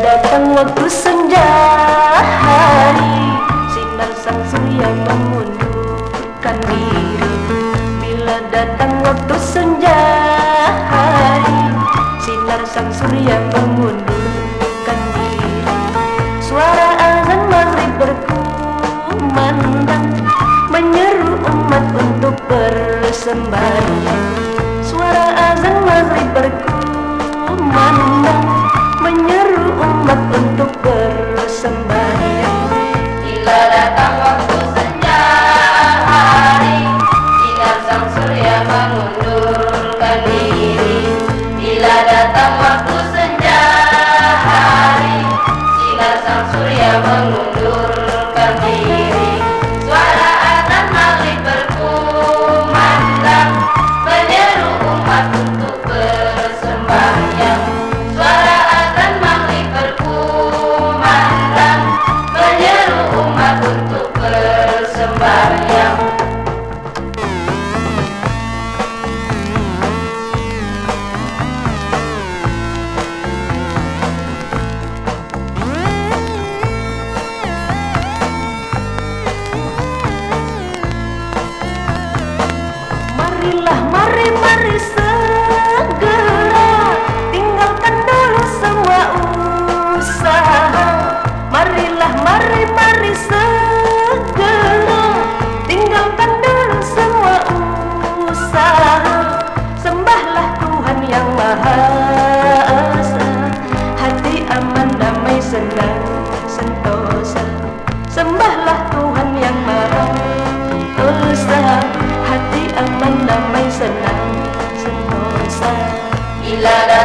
Datang waktu senja hari sang surya mengundurkan diri. Suara azan maghrib berkumandang Menyeru umat untuk bersembahyang Suara azan maghrib berkumandang Menyeru umat untuk bersembahyang Bila datang waktu senja hari Sinar sang surya mengundurkan diri. Bila datang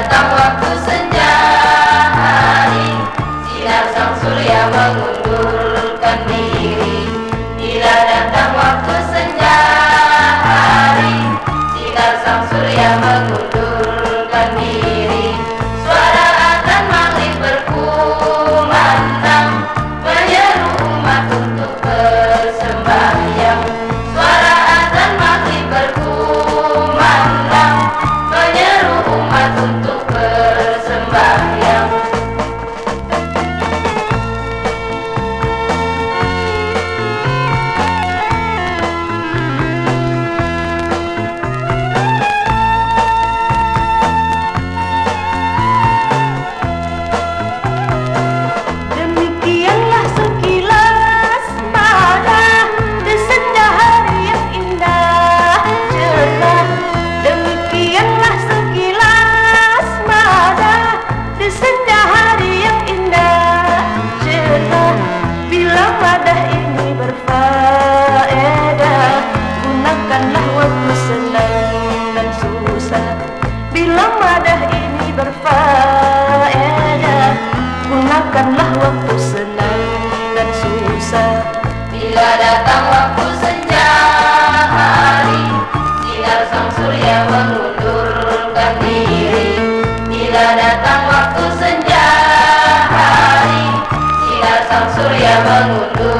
Tata 咱们努力。